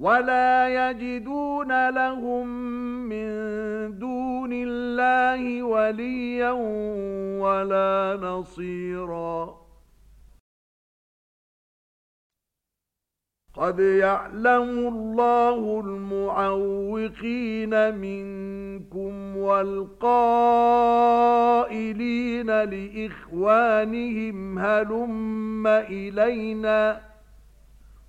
ولا يجدون لهم من دون الله وليا ولا نصيرا قد يعلم الله المعوقين منكم والقائلين لإخوانهم هلم إلينا